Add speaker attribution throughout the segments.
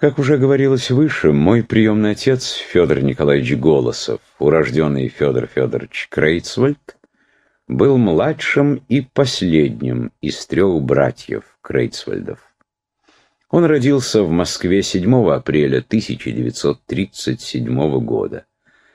Speaker 1: Как уже говорилось выше, мой приемный отец Федор Николаевич Голосов, урожденный Федор Федорович Крейцвальд, был младшим и последним из трех братьев Крейцвальдов. Он родился в Москве 7 апреля 1937 года.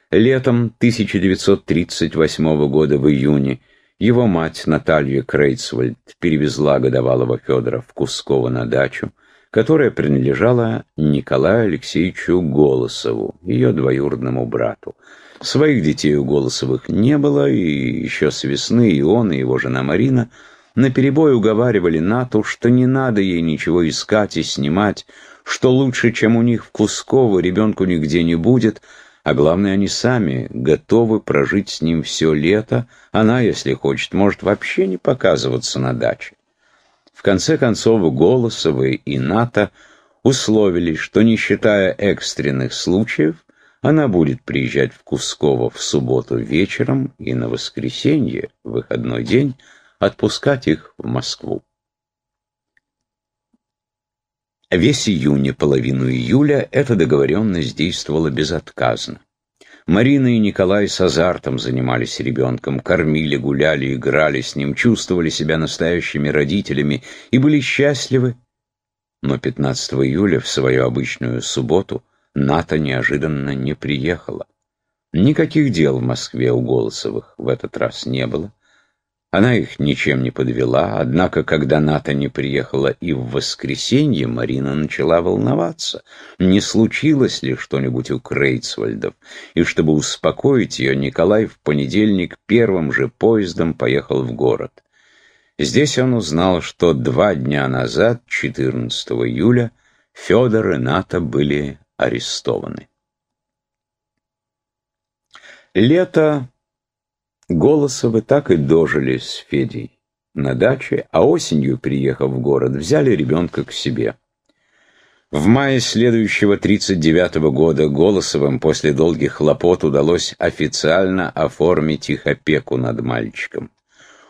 Speaker 1: Летом 1938 года в июне его мать Наталья Крейцвальд перевезла годовалого Федора в Кусково на дачу, которая принадлежала Николаю Алексеевичу Голосову, ее двоюродному брату. Своих детей у Голосовых не было, и еще с весны и он, и его жена Марина наперебой уговаривали Нату, что не надо ей ничего искать и снимать, что лучше, чем у них в Кусково, ребенку нигде не будет, а главное, они сами готовы прожить с ним все лето, она, если хочет, может вообще не показываться на даче. Конце концов, Голосовы и Ната условились, что, не считая экстренных случаев, она будет приезжать в Кусково в субботу вечером и на воскресенье, выходной день, отпускать их в Москву. Весь июнь и половину июля эта договоренность действовала безотказно. Марина и Николай с азартом занимались ребенком, кормили, гуляли, играли с ним, чувствовали себя настоящими родителями и были счастливы. Но 15 июля, в свою обычную субботу, Ната неожиданно не приехала. Никаких дел в Москве у Голосовых в этот раз не было. Она их ничем не подвела, однако, когда Ната не приехала и в воскресенье, Марина начала волноваться, не случилось ли что-нибудь у Крейцвальдов, и чтобы успокоить ее, Николай в понедельник первым же поездом поехал в город. Здесь он узнал, что два дня назад, 14 июля, Федор и Ната были арестованы. Лето Голосовы так и дожили с Федей на даче, а осенью, приехав в город, взяли ребенка к себе. В мае следующего 39-го года Голосовым после долгих хлопот удалось официально оформить их опеку над мальчиком.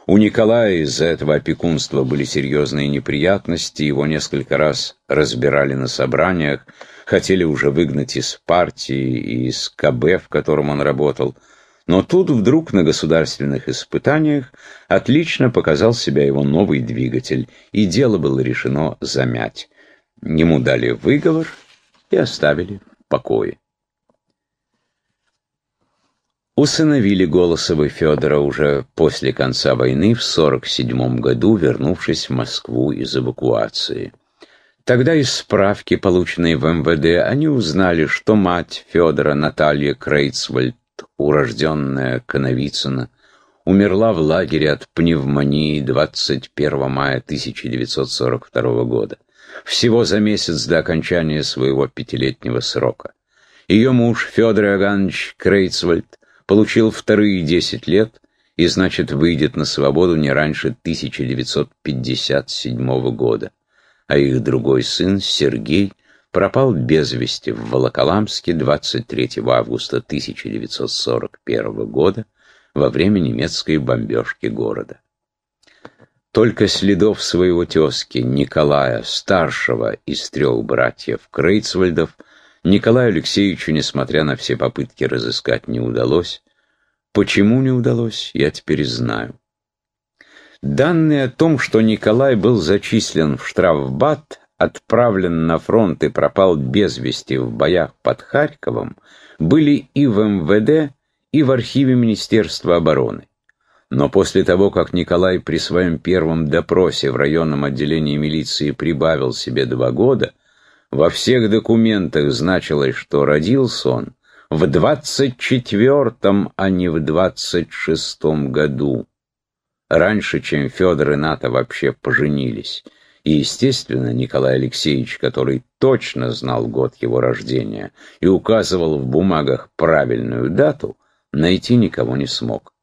Speaker 1: У Николая из-за этого опекунства были серьезные неприятности, его несколько раз разбирали на собраниях, хотели уже выгнать из партии и из КБ, в котором он работал – но тут вдруг на государственных испытаниях отлично показал себя его новый двигатель, и дело было решено замять. Ему дали выговор и оставили в покое. Усыновили Голосова Федора уже после конца войны в 47 году, вернувшись в Москву из эвакуации. Тогда из справки, полученной в МВД, они узнали, что мать Федора Наталья Крейцвальд урожденная Коновицына, умерла в лагере от пневмонии 21 мая 1942 года, всего за месяц до окончания своего пятилетнего срока. Ее муж Федор Иоганнович Крейцвальд получил вторые 10 лет и, значит, выйдет на свободу не раньше 1957 года, а их другой сын Сергей пропал без вести в Волоколамске 23 августа 1941 года во время немецкой бомбежки города. Только следов своего тезки Николая, старшего из трех братьев Крейцвальдов, Николаю Алексеевичу, несмотря на все попытки разыскать, не удалось. Почему не удалось, я теперь знаю. Данные о том, что Николай был зачислен в штрафбат, отправлен на фронт и пропал без вести в боях под Харьковом, были и в МВД, и в архиве Министерства обороны. Но после того, как Николай при своем первом допросе в районном отделении милиции прибавил себе два года, во всех документах значилось, что родился он в 24-м, а не в 26-м году, раньше, чем Федор и Ната вообще поженились. И, естественно, Николай Алексеевич, который точно знал год его рождения и указывал в бумагах правильную дату, найти никого не смог.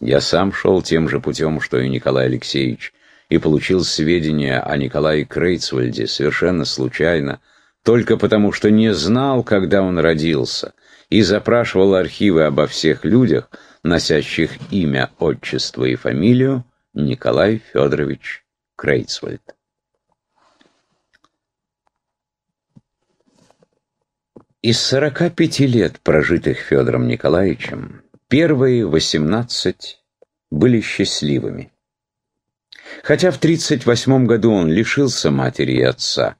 Speaker 1: Я сам шел тем же путем, что и Николай Алексеевич, и получил сведения о Николае Крейцвальде совершенно случайно, только потому что не знал, когда он родился, и запрашивал архивы обо всех людях, носящих имя, отчество и фамилию Николай Федорович Крейцвальд. Из 45 лет, прожитых Федором Николаевичем, первые 18 были счастливыми. Хотя в 38 году он лишился матери и отца.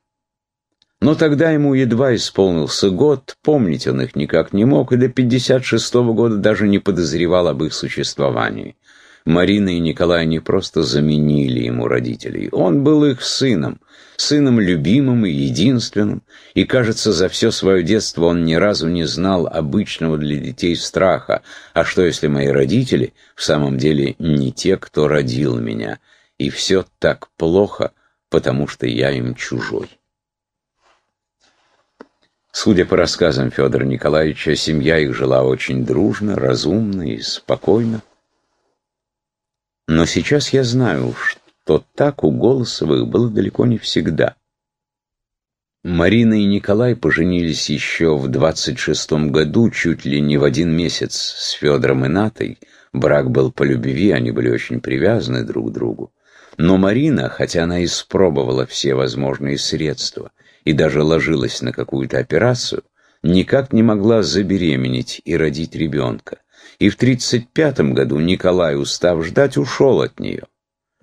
Speaker 1: Но тогда ему едва исполнился год, помнить он их никак не мог, и до 56 -го года даже не подозревал об их существовании. Марина и Николай не просто заменили ему родителей. Он был их сыном, сыном любимым и единственным, и, кажется, за все свое детство он ни разу не знал обычного для детей страха. А что, если мои родители в самом деле не те, кто родил меня, и все так плохо, потому что я им чужой? Судя по рассказам Федора Николаевича, семья их жила очень дружно, разумно и спокойно. Но сейчас я знаю, что так у Голосовых было далеко не всегда. Марина и Николай поженились еще в 26-м году, чуть ли не в один месяц с Федором и Натой. Брак был по любви, они были очень привязаны друг к другу. Но Марина, хотя она испробовала все возможные средства и даже ложилась на какую-то операцию, никак не могла забеременеть и родить ребенка и в 35 году Николай, устав ждать, ушел от нее.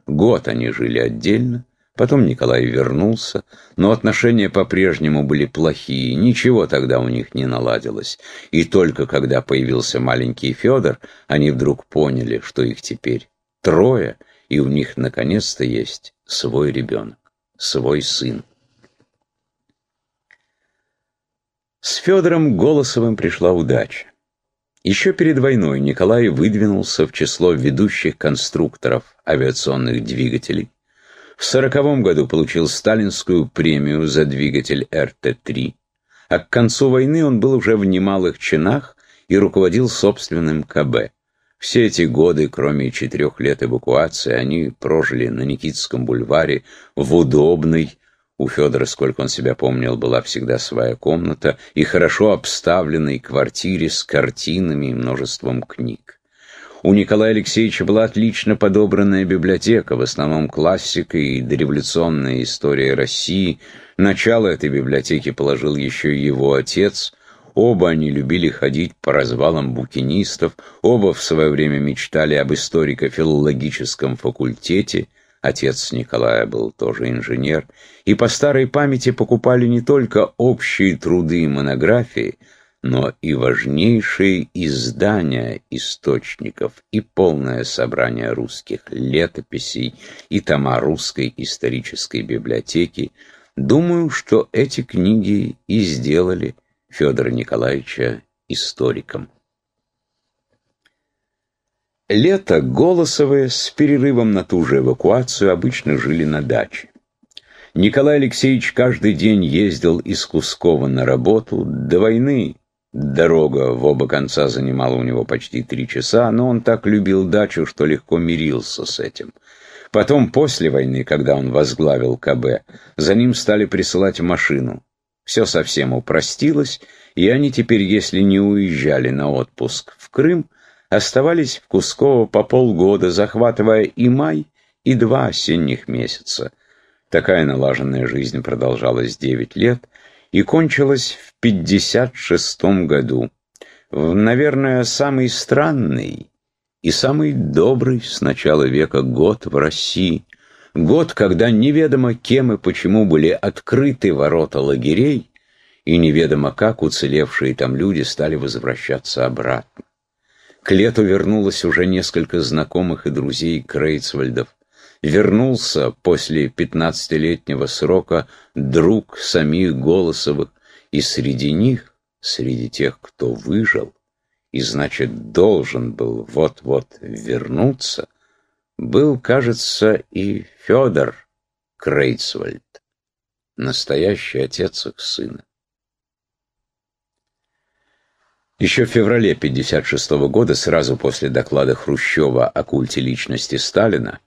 Speaker 1: Год они жили отдельно, потом Николай вернулся, но отношения по-прежнему были плохие, ничего тогда у них не наладилось. И только когда появился маленький Федор, они вдруг поняли, что их теперь трое, и у них наконец-то есть свой ребенок, свой сын. С Федором Голосовым пришла удача. Еще перед войной Николай выдвинулся в число ведущих конструкторов авиационных двигателей. В сороковом году получил сталинскую премию за двигатель РТ-3, а к концу войны он был уже в немалых чинах и руководил собственным КБ. Все эти годы, кроме четырех лет эвакуации, они прожили на Никитском бульваре в удобной, у Федора, сколько он себя помнил, была всегда своя комната и хорошо обставленной квартире с картинами и множеством книг. У Николая Алексеевича была отлично подобранная библиотека, в основном классика и дореволюционная история России. Начало этой библиотеки положил еще его отец. Оба они любили ходить по развалам букинистов, оба в свое время мечтали об историко-филологическом факультете – Отец Николая был тоже инженер, и по старой памяти покупали не только общие труды и монографии, но и важнейшие издания источников и полное собрание русских летописей и тома русской исторической библиотеки. Думаю, что эти книги и сделали Федора Николаевича историком. Лето Голосовые с перерывом на ту же эвакуацию обычно жили на даче. Николай Алексеевич каждый день ездил из Кускова на работу. До войны дорога в оба конца занимала у него почти три часа, но он так любил дачу, что легко мирился с этим. Потом, после войны, когда он возглавил КБ, за ним стали присылать машину. Все совсем упростилось, и они теперь, если не уезжали на отпуск в Крым, оставались в Кусково по полгода, захватывая и май, и два осенних месяца. Такая налаженная жизнь продолжалась девять лет и кончилась в 56 году. В, наверное, самый странный и самый добрый с начала века год в России. Год, когда неведомо кем и почему были открыты ворота лагерей, и неведомо как уцелевшие там люди стали возвращаться обратно. К лету вернулось уже несколько знакомых и друзей Крейцвальдов. Вернулся после пятнадцатилетнего срока друг самих Голосовых, и среди них, среди тех, кто выжил, и, значит, должен был вот-вот вернуться, был, кажется, и Федор Крейцвальд, настоящий отец их сына. Еще в феврале 1956 года, сразу после доклада Хрущева о культе личности Сталина,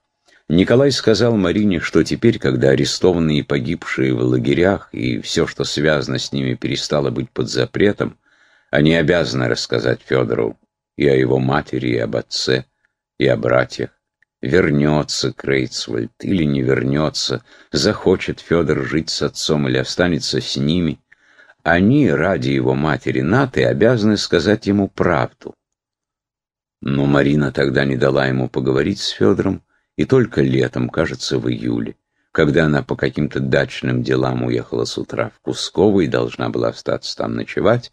Speaker 1: Николай сказал Марине, что теперь, когда арестованные и погибшие в лагерях и все, что связано с ними, перестало быть под запретом, они обязаны рассказать Федору и о его матери, и об отце, и о братьях. Вернется Крейцвальд или не вернется, захочет Федор жить с отцом или останется с ними – они ради его матери Наты обязаны сказать ему правду. Но Марина тогда не дала ему поговорить с Федором, и только летом, кажется, в июле, когда она по каким-то дачным делам уехала с утра в Кусково и должна была остаться там ночевать,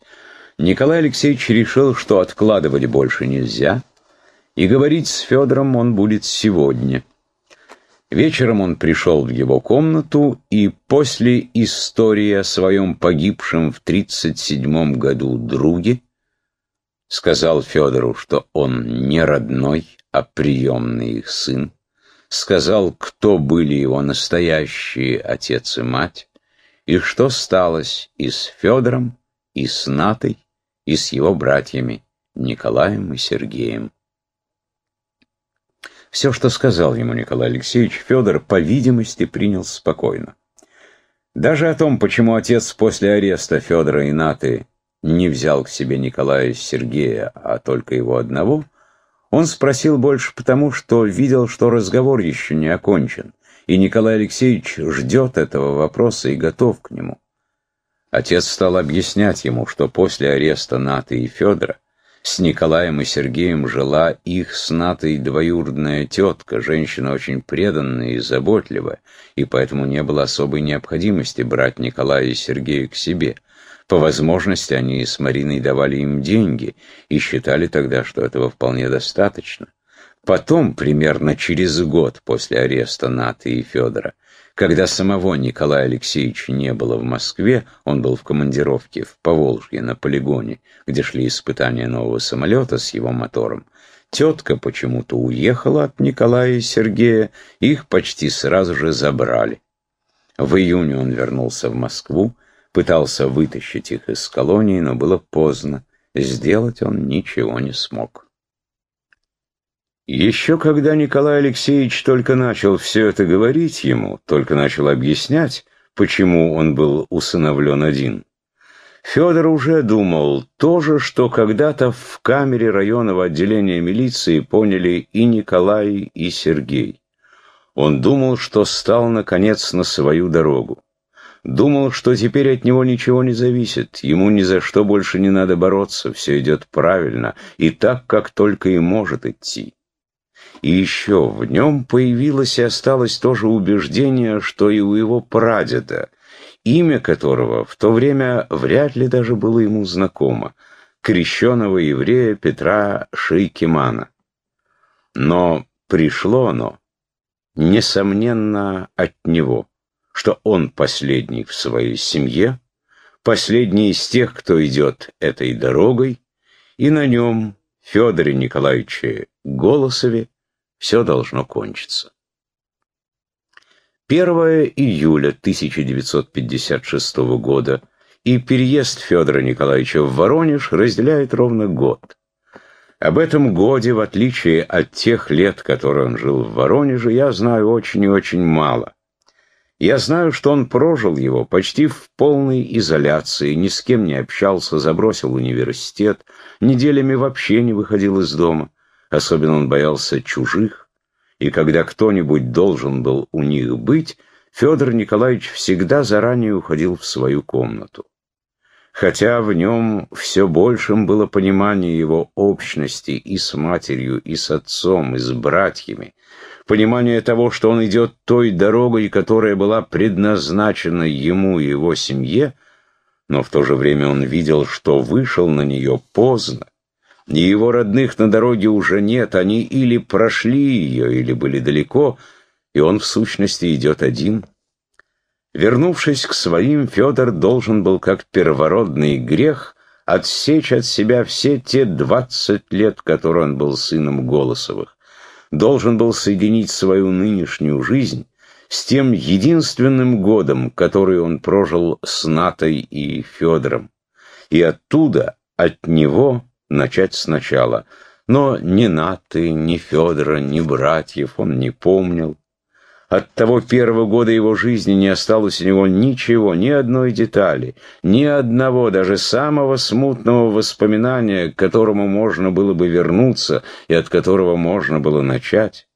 Speaker 1: Николай Алексеевич решил, что откладывать больше нельзя, и говорить с Федором он будет сегодня. Вечером он пришел в его комнату и после истории о своем погибшем в 37 году друге сказал Федору, что он не родной, а приемный их сын, сказал, кто были его настоящие отец и мать, и что сталось и с Федором, и с Натой, и с его братьями Николаем и Сергеем. Все, что сказал ему Николай Алексеевич, Федор, по видимости, принял спокойно. Даже о том, почему отец после ареста Федора и Наты не взял к себе Николая Сергея, а только его одного, он спросил больше потому, что видел, что разговор еще не окончен, и Николай Алексеевич ждет этого вопроса и готов к нему. Отец стал объяснять ему, что после ареста Наты и Федора с Николаем и Сергеем жила их с Натой двоюродная тетка, женщина очень преданная и заботливая, и поэтому не было особой необходимости брать Николая и Сергея к себе. По возможности они с Мариной давали им деньги и считали тогда, что этого вполне достаточно. Потом, примерно через год после ареста Наты и Федора, когда самого Николая Алексеевича не было в Москве, он был в командировке в Поволжье на полигоне, где шли испытания нового самолета с его мотором. Тетка почему-то уехала от Николая и Сергея, их почти сразу же забрали. В июне он вернулся в Москву, пытался вытащить их из колонии, но было поздно. Сделать он ничего не смог. Еще когда Николай Алексеевич только начал все это говорить ему, только начал объяснять, почему он был усыновлен один, Федор уже думал то же, что когда-то в камере районного отделения милиции поняли и Николай, и Сергей. Он думал, что стал, наконец, на свою дорогу. Думал, что теперь от него ничего не зависит, ему ни за что больше не надо бороться, все идет правильно и так, как только и может идти. И еще в нем появилось и осталось тоже убеждение, что и у его прадеда, имя которого в то время вряд ли даже было ему знакомо, крещеного еврея Петра Шейкимана. Но пришло оно, несомненно, от него, что он последний в своей семье, последний из тех, кто идет этой дорогой, и на нем Федоре Николаевиче Голосове все должно кончиться. 1 июля 1956 года и переезд Федора Николаевича в Воронеж разделяет ровно год. Об этом годе, в отличие от тех лет, которые он жил в Воронеже, я знаю очень и очень мало. Я знаю, что он прожил его почти в полной изоляции, ни с кем не общался, забросил университет, неделями вообще не выходил из дома. Особенно он боялся чужих, и когда кто-нибудь должен был у них быть, Федор Николаевич всегда заранее уходил в свою комнату. Хотя в нем все большим было понимание его общности и с матерью, и с отцом, и с братьями, понимание того, что он идет той дорогой, которая была предназначена ему и его семье, но в то же время он видел, что вышел на нее поздно, его родных на дороге уже нет, они или прошли ее, или были далеко, и он в сущности идет один. Вернувшись к своим, Федор должен был, как первородный грех, отсечь от себя все те двадцать лет, которые он был сыном Голосовых. Должен был соединить свою нынешнюю жизнь с тем единственным годом, который он прожил с Натой и Федором. И оттуда, от него, начать сначала. Но ни Наты, ни Федора, ни братьев он не помнил. От того первого года его жизни не осталось у него ничего, ни одной детали, ни одного, даже самого смутного воспоминания, к которому можно было бы вернуться и от которого можно было начать.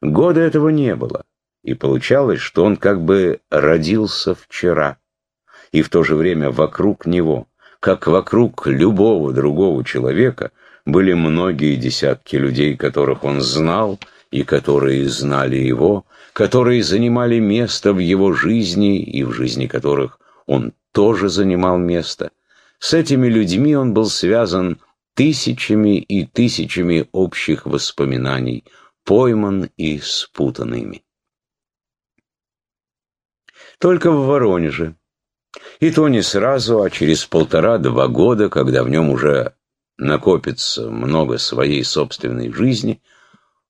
Speaker 1: Года этого не было, и получалось, что он как бы родился вчера. и в то же время вокруг него, как вокруг любого другого человека, были многие десятки людей, которых он знал и которые знали его, которые занимали место в его жизни и в жизни которых он тоже занимал место. С этими людьми он был связан тысячами и тысячами общих воспоминаний, пойман и спутанными. Только в Воронеже, и то не сразу, а через полтора-два года, когда в нем уже накопится много своей собственной жизни,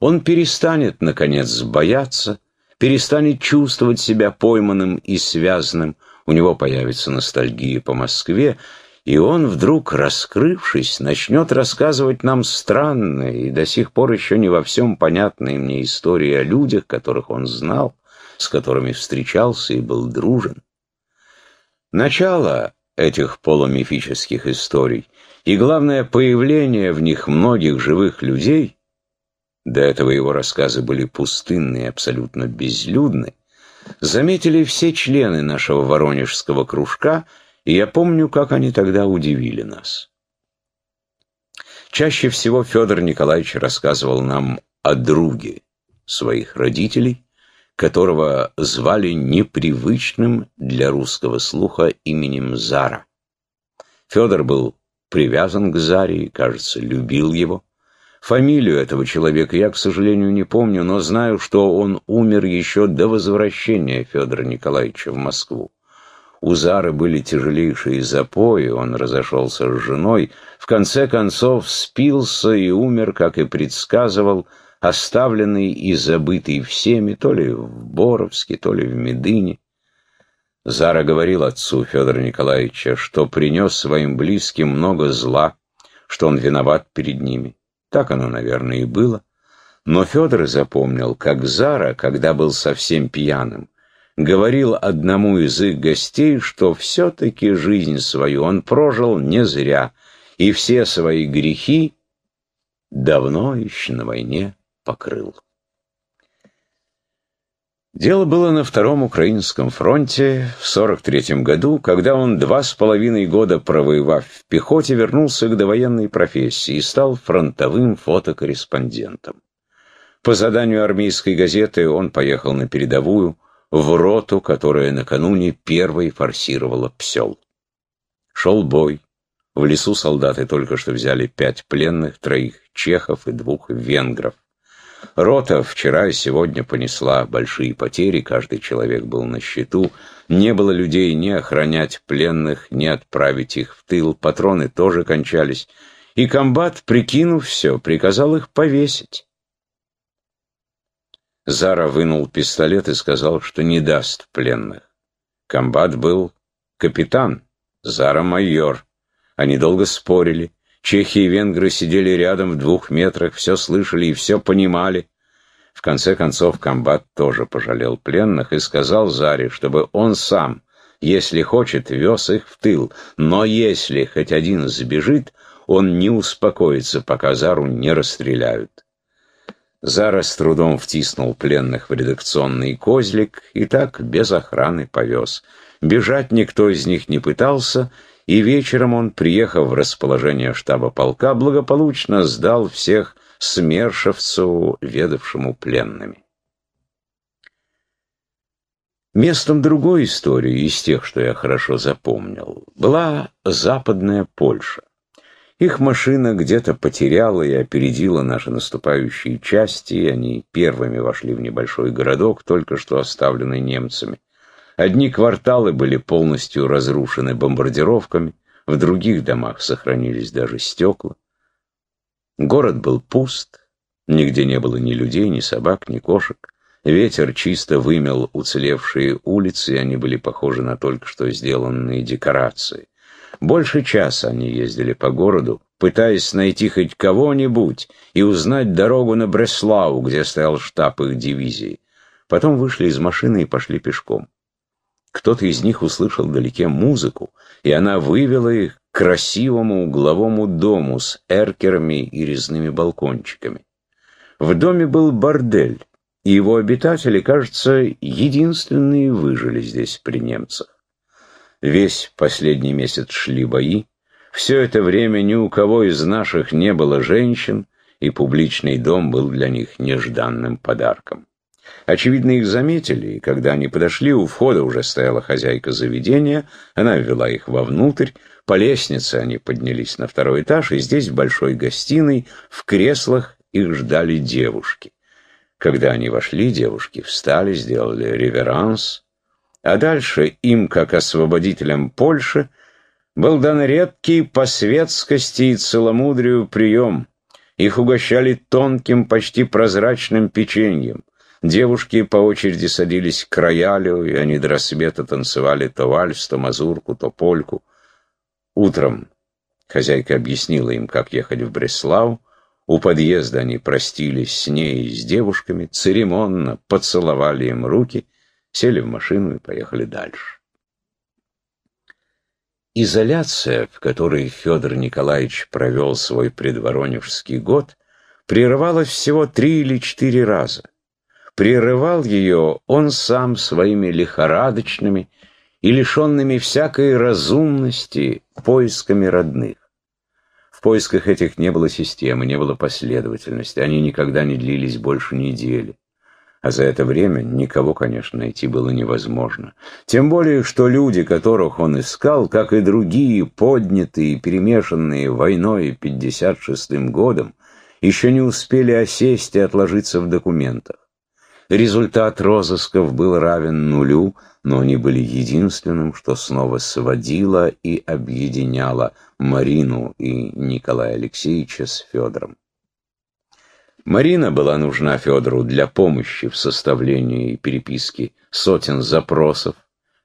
Speaker 1: он перестанет, наконец, бояться, перестанет чувствовать себя пойманным и связанным, у него появится ностальгия по Москве, и он вдруг, раскрывшись, начнет рассказывать нам странные и до сих пор еще не во всем понятные мне истории о людях, которых он знал, с которыми встречался и был дружен. Начало этих полумифических историй и, главное, появление в них многих живых людей, до этого его рассказы были пустынные, абсолютно безлюдны, заметили все члены нашего воронежского кружка – и я помню, как они тогда удивили нас. Чаще всего Федор Николаевич рассказывал нам о друге своих родителей, которого звали непривычным для русского слуха именем Зара. Федор был привязан к Заре и, кажется, любил его. Фамилию этого человека я, к сожалению, не помню, но знаю, что он умер еще до возвращения Федора Николаевича в Москву. У Зары были тяжелейшие запои, он разошелся с женой, в конце концов спился и умер, как и предсказывал, оставленный и забытый всеми, то ли в Боровске, то ли в Медыне. Зара говорил отцу Федора Николаевича, что принес своим близким много зла, что он виноват перед ними. Так оно, наверное, и было. Но Федор запомнил, как Зара, когда был совсем пьяным, говорил одному из их гостей, что все-таки жизнь свою он прожил не зря, и все свои грехи давно еще на войне покрыл. Дело было на Втором Украинском фронте в 43 году, когда он, два с половиной года провоевав в пехоте, вернулся к довоенной профессии и стал фронтовым фотокорреспондентом. По заданию армейской газеты он поехал на передовую, в роту, которая накануне первой форсировала Псел. Шел бой. В лесу солдаты только что взяли пять пленных, троих чехов и двух венгров. Рота вчера и сегодня понесла большие потери, каждый человек был на счету. Не было людей ни охранять пленных, ни отправить их в тыл, патроны тоже кончались. И комбат, прикинув все, приказал их повесить. Зара вынул пистолет и сказал, что не даст пленных. Комбат был капитан, Зара майор. Они долго спорили. Чехи и венгры сидели рядом в двух метрах, все слышали и все понимали. В конце концов комбат тоже пожалел пленных и сказал Заре, чтобы он сам, если хочет, вез их в тыл, но если хоть один сбежит, он не успокоится, пока Зару не расстреляют. Зара с трудом втиснул пленных в редакционный козлик и так без охраны повез. Бежать никто из них не пытался, и вечером он, приехав в расположение штаба полка, благополучно сдал всех смершевцу, ведавшему пленными. Местом другой истории, из тех, что я хорошо запомнил, была Западная Польша. Их машина где-то потеряла и опередила наши наступающие части, и они первыми вошли в небольшой городок, только что оставленный немцами. Одни кварталы были полностью разрушены бомбардировками, в других домах сохранились даже стекла. Город был пуст, нигде не было ни людей, ни собак, ни кошек. Ветер чисто вымел уцелевшие улицы, и они были похожи на только что сделанные декорации. Больше часа они ездили по городу, пытаясь найти хоть кого-нибудь и узнать дорогу на Бреслау, где стоял штаб их дивизии. Потом вышли из машины и пошли пешком. Кто-то из них услышал вдалеке музыку, и она вывела их к красивому угловому дому с эркерами и резными балкончиками. В доме был бордель, и его обитатели, кажется, единственные выжили здесь при немцах. Весь последний месяц шли бои. Все это время ни у кого из наших не было женщин, и публичный дом был для них нежданным подарком. Очевидно, их заметили, и когда они подошли, у входа уже стояла хозяйка заведения, она ввела их вовнутрь, по лестнице они поднялись на второй этаж, и здесь, в большой гостиной, в креслах их ждали девушки. Когда они вошли, девушки встали, сделали реверанс, а дальше им, как освободителям Польши, был дан редкий по светскости и целомудрию прием. Их угощали тонким, почти прозрачным печеньем. Девушки по очереди садились к роялю, и они до рассвета танцевали то вальс, то мазурку, то польку. Утром хозяйка объяснила им, как ехать в Бреслау. У подъезда они простились с ней и с девушками, церемонно поцеловали им руки, сели в машину и поехали дальше. Изоляция, в которой Федор Николаевич провел свой предворонежский год, прерывалась всего три или четыре раза. Прерывал ее он сам своими лихорадочными и лишенными всякой разумности поисками родных. В поисках этих не было системы, не было последовательности, они никогда не длились больше недели. А за это время никого, конечно, найти было невозможно. Тем более, что люди, которых он искал, как и другие, поднятые перемешанные войной 56-м годом, еще не успели осесть и отложиться в документах. Результат розысков был равен нулю, но они были единственным, что снова сводило и объединяло Марину и Николая Алексеевича с Федором. Марина была нужна Федору для помощи в составлении и переписке сотен запросов,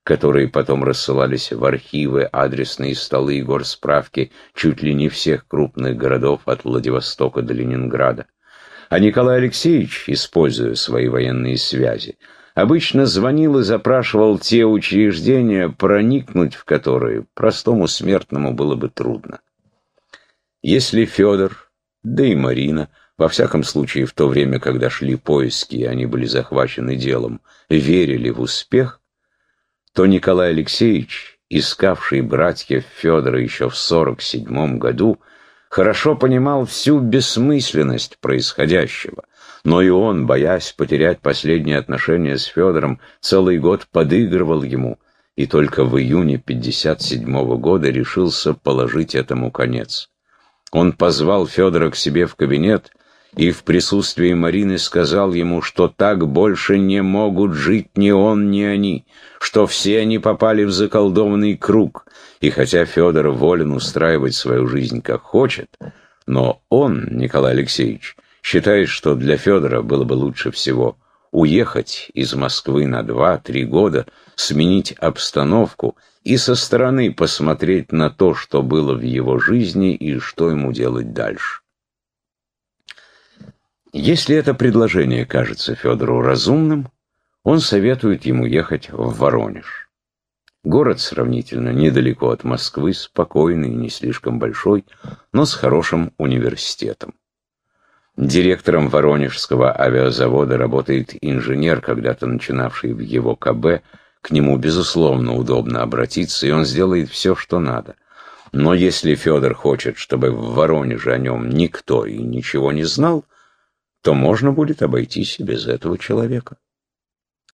Speaker 1: которые потом рассылались в архивы, адресные столы и горсправки чуть ли не всех крупных городов от Владивостока до Ленинграда. А Николай Алексеевич, используя свои военные связи, обычно звонил и запрашивал те учреждения, проникнуть в которые простому смертному было бы трудно. Если Федор, да и Марина, во всяком случае в то время, когда шли поиски и они были захвачены делом, верили в успех, то Николай Алексеевич, искавший братьев Федора еще в 47 году, хорошо понимал всю бессмысленность происходящего, но и он, боясь потерять последние отношения с Федором, целый год подыгрывал ему, и только в июне 57 -го года решился положить этому конец. Он позвал Федора к себе в кабинет и в присутствии Марины сказал ему, что так больше не могут жить ни он, ни они, что все они попали в заколдованный круг, и хотя Федор волен устраивать свою жизнь как хочет, но он, Николай Алексеевич, считает, что для Федора было бы лучше всего уехать из Москвы на два-три года, сменить обстановку и со стороны посмотреть на то, что было в его жизни и что ему делать дальше. Если это предложение кажется Федору разумным, он советует ему ехать в Воронеж. Город сравнительно недалеко от Москвы, спокойный не слишком большой, но с хорошим университетом. Директором Воронежского авиазавода работает инженер, когда-то начинавший в его КБ. К нему, безусловно, удобно обратиться, и он сделает все, что надо. Но если Федор хочет, чтобы в Воронеже о нем никто и ничего не знал, то можно будет обойтись без этого человека.